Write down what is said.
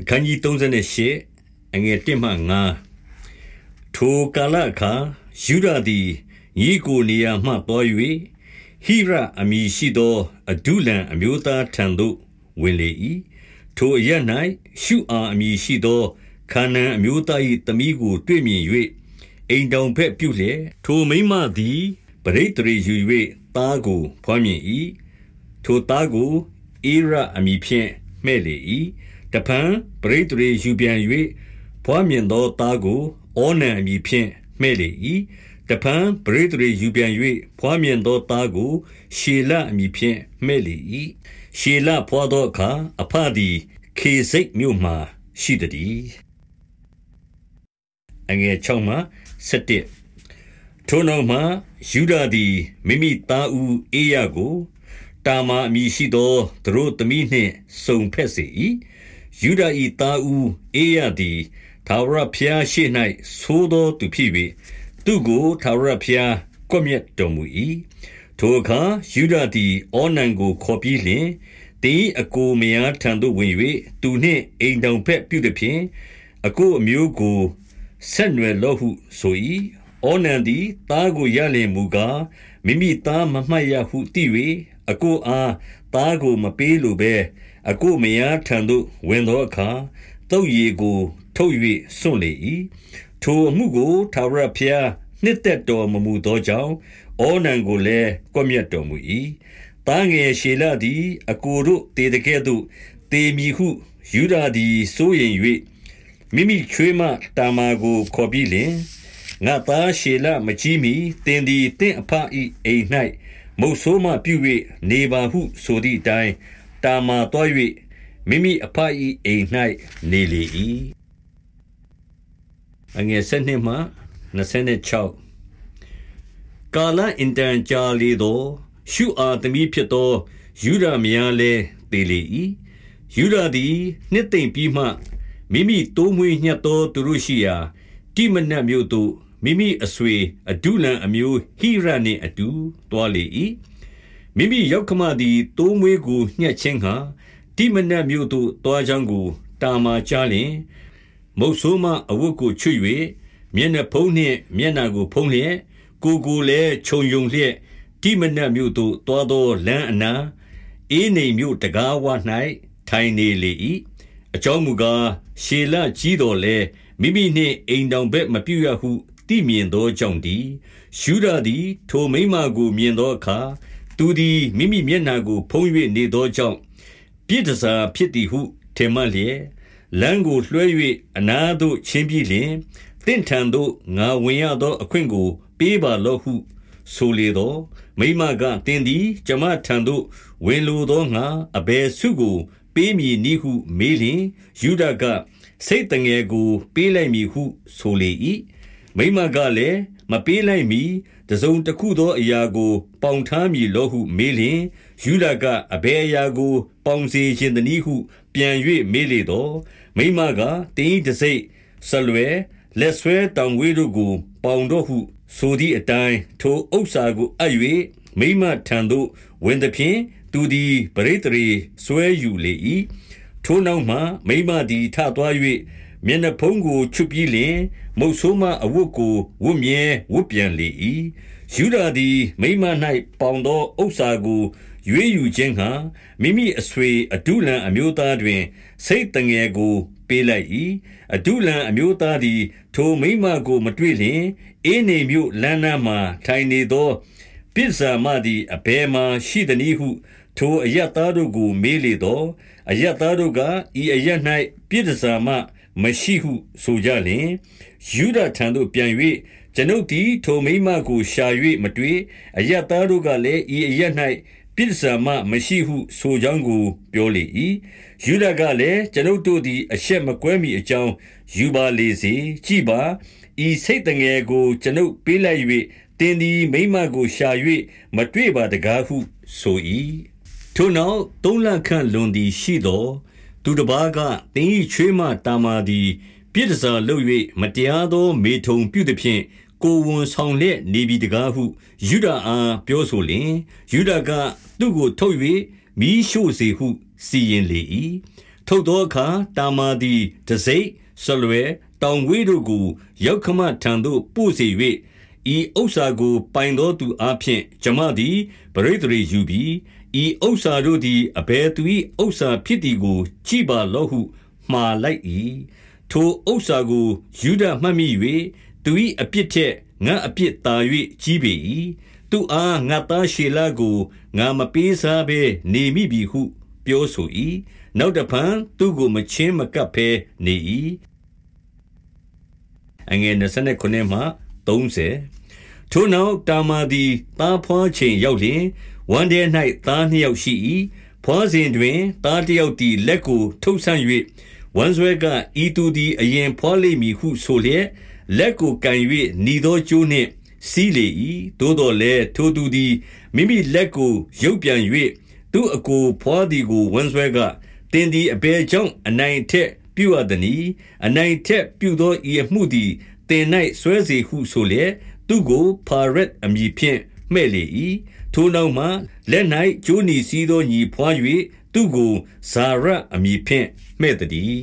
အခန်းကြီး38အငယ်1မှ9ထိုကာလအခါယူဒာသည်ညီကိုနေရာမှပေါ်၍ဟိရအမည်ရှိသောအဒုလံအမျိုးသားထံသို့ဝင်လေ၏ထိုအရ၌ရှုအာအမည်ရှိသောခါနန်အမျိုးသား၏တမိကို တွေ့မြင်၍အိမ်တောင်ဘက်ပြုလျက်ထိုမိမသည်ပရိတ်တရေယူ၍သားကိုဖွားမြင်၏ထိုသားကိုအေရအမည်ဖြင့်မှဲ့လေ၏ တဖန်ပရိသေရေယူပြန်၍ဘွားမြင်သောသားကိုဩနံအမည်ဖြင့်မှဲ့လေ၏တဖန်ပရိသေရေယူပြန်၍ဘွားမြင်သောသားကို ရှေလအမည်ဖြင့်မှဲ့လေ၏ရှေလဘွားသောအခါအဖသည်ခေစိတ်မြို့မှရှိသည်အငယ်6မှ7ထိုနောက်မှယူဒာသည်မိမိသားဦးအေးရကိုတာမာအမည်ရှိသောသူတို့သမီးနှင့်စုံဖက်စေ၏ ယူဒာ၏သားဦးအေးရသည်ထာဝရဘုရားရှိ၌သိုးသောသူဖြစ်၍သူကိုထာဝရဘုရားကွပ်မျက်တော်မူ၏ထိုအခါယူဒာသည်အောနံကိုခေါ်ပြီးလျှင်တင်းအကိုမယားထံသို့ဝင်၍သူနှင့်အိမ်တောင်ဖက်ပြုသည်ဖြင့်အကိုအမျိုးကိုဆက်နွယ်လောဟုဆို၏အောနံသည်သားကိုရလင်မူကားမိမိသားမမှတ်ရဟုသိ၍အကိုအားသားကိုမပေးလိုဘဲ အကိုမယားထံသို့ဝင်သောအခါတုတ်ရည်ကို ထုတ်၍စွန့်လေ၏ထိုအမှုကိုသာရဖျားနှစ်သက်တော်မမူသောကြောင့်ဩနံကိုလည်းကွမျက်တော်မူ၏တားငယ်ရှေလသည် အကိုတို့တေတကဲ့သို့တေမီဟုယူဒာသည်စိုးရင်၍မိမိချွေးမတာမာကိုခေါ်ပြီးလင်ငါသားရှေလမကြီးမီတင်သည်တင့်အဖဤအိမ်၌မုတ်ဆိုးမှပြု၍နေပါဟုဆိုသည့်အတိုင်း တာမာတော်၍မိမိအဖ၏အိမ်၌နေလေ၏အငယ်၁၂မှ26ကာလအင်တန်ကြာလေသောရှုအာသမီးဖြစ်သောယူဒာမယားလည်းတည်လေ၏ယူဒာသည်နှစ်သိမ့်ပြီးမှမိမိတိုးမွေးညှက်သောသူတို့ရှိရာတိမနတ်မြို့သို့မိမိအဆွေအဒုလံအမျိုးဟိရနှင့်အတူတွားလေ၏ မိမိရောက်ခမသည်တိုးမွေးကိုညှက်ခြင်းဟာတိမနတ်မြို့သို့တွားကြောင်းကိုတာမာကြားလျင်မုတ်ဆိုးမအဝတ်ကိုချွတ်၍မျက်နှာဖုံးနှင့်မျက်နှာကိုဖုံးလျက်ကိုကိုလည်းခြုံယုံလျက်တိမနတ်မြို့သို့တွားသောလမ်းအနာအေးနေမြို့တကားဝ၌ထိုင်နေလေ၏အကြောင်းမူကားရှေလကြီးတော်လဲမိမိနှင့်အိမ်တောင်ဘက်မပြုရဟုသိမြင်သောကြောင့်သည်ယူဒာသည် ထိုမိမကိုမြင်သောအခါ သူသည်မိမိမျက်နှာကို ဖုံး၍နေသောကြောင့်ပြစ်ဒစာဖြစ်သည်ဟုထင်မှတ်လျက်လမ်းကိုလွှဲ၍အနားသို့ချင်းပြီးလျင်တင့်ထံသို့ငါဝင်ရသော အခွင့်ကို ပေးပါလော့ဟုဆိုလေသောမိမကတင်းသည်ကျမထံသို့ဝင်လိုသောငါအဘယ်ဆုကို ပေးမည်နည်းဟု မေးလျင်ယူဒကစိတ်တငယ်ကို ပေးလိုက်မည်ဟု ဆိုလေ၏မိမကလည်း မပေးလိုက်မီတစုံတစ်ခုသောအရာကို ပေါင်ထားမည်လောဟုမေးလျင်ယူဒကအဘယ်အရာကို ပေါင်စေခြင်းတနည်းဟု ပြန်၍မေးလေတော့မိမကတင်းဤတစိတ်ဆလွယ်လက်ဆွဲတောင်ဝေးတို့ကို ပေါင်တော့ဟု ဆိုသည့်အတိုင်းထိုဥစ္စာကိုအပ်၍မိမထံသို့ဝင်သည်ဖြင့်သူသည်ပရိသေရီဆွဲယူလေ၏ထိုနောက်မှမိမသည်ထသွား၍ မျက်နှာဖုံးကိုချွတ်ပြီးလျင်မုတ်ဆိုးမအဝတ်ကိုဝတ်မြဲဝတ်ပြန်လေ၏ယူဒာသည်မိမ၌ပေါင်သောဥစ္စာကိုရွေးယူခြင်းဟံမိမိအဆွေအဒုလံအမျိုးသားတွင် စိတ်တငယ်ကို ပေးလိုက်၏အဒုလံအမျိုးသားသည် ထိုမိမကိုမတွေ့လျင်အေးနေမြို့လမ်းနားမှထိုင်နေသောပိဇာမသည်အဘယ်မှရှိသနည်းဟုထိုအယတ်သားတို့ကို မေးလေသောအယတ်သားတို့ကဤအယတ်၌ပိဇာမ မရှိဟုဆိုကြလျင်ယူဒထံသို့ပြန်၍ကျွန်ုပ်သည်ထိုမိမကိုရှာ၍မတွေ့အယတ်သားတို့ကလည်းဤအယတ်၌ပိဿာမမရှိဟုဆိုကြောင်းကိုပြောလေ၏ယူဒကလည်းကျွန်ုပ်တို့သည်အရှက်မကွဲမီအကြောင်းယူပါလေစေကြည်ပါဤစိတ်တငယ်ကိုကျွန်ုပ်ပေးလိုက်၍တင်းသည်မိမကိုရှာ၍မတွေ့ပါတကားဟုဆို၏ထိုနောက်သုံးလခန့်လွန်သည်ရှိသော သူတစ်ပါးကတင်းဤချွေးမတာမာသည် ပြစ်ဒစာလုပ်၍မတရားသော မေထုံပြုသည်ဖြင့်ကိုဝန်ဆောင်လျက်နေပြီတကားဟုယူဒာအားပြောဆိုလျင်ယူဒာကသူ့ကိုထုတ်၍မိရှို့စေဟု စီရင်လေ၏ထုတ်သောအခါတာမာသည်တစိမ့်ဆွလွယ်တောင်ဝေးတို့ကိုရောက်ခမထံသို့ပို့စေ၍ဤဥစ္စာကို ပိုင်သောသူအားဖြင့်ကျွန်မသည်ပရိသေရေယူပြီး ဤဥစ္စာတို့သည်အဘယ်သူ၏ဥစ္စာဖြစ်သည်ကို ကြည်ပါလော့ဟုမှားလိုက်၏ထိုဥစ္စာကိုယူဒမှတ်မိ၍သူ၏အပြစ်ထက်ငါအပြစ်သာ၍ကြီးပေ၏သူအားငါသားရှေလကိုငါမပေးစားဘဲနေမိပြီဟု ပြောဆို၏နောက်တဖန်သူ့ကိုမချင်းမကပ်ဘဲနေ၏အငယ်29မှ30ထိုနောက်တာမာသည်သားဖွားချိန်ရောက်လျင် ဝမ်းထဲ၌သားနှစ်ယောက်ရှိ၏ဖွားစဉ်တွင်သားတစ်ယောက်သည်လက်ကိုထုတ်ဆန့်၍ဝမ်းဆွဲကဤသူသည်အရင်ဖွားလိမ့်မည်ဟုဆိုလျက်လက်ကိုကန်၍หนีသောကျိုးနှင့်စီးလေ၏သို့တော်လည်းထိုသူသည်မိမိလက်ကိုရုပ်ပြန်၍သူ့အကိုဖွားသည်ကိုဝမ်းဆွဲကတင်းသည်အဘယ်ကြောင့်အနိုင်ထက်ပြုအပ်သည်။အနိုင်ထက်ပြုသောဤအမှုသည်တင်၌ဆွဲစေဟုဆိုလျက်သူကိုဖာရက်အမည်ဖြင့် မှဲ့လေ၏ထိုနောက်မှလက်၌ကျိုးနီစည်းသောညီဖွား၍သူကိုဇာရအမည်ဖြင့်မှဲ့သည်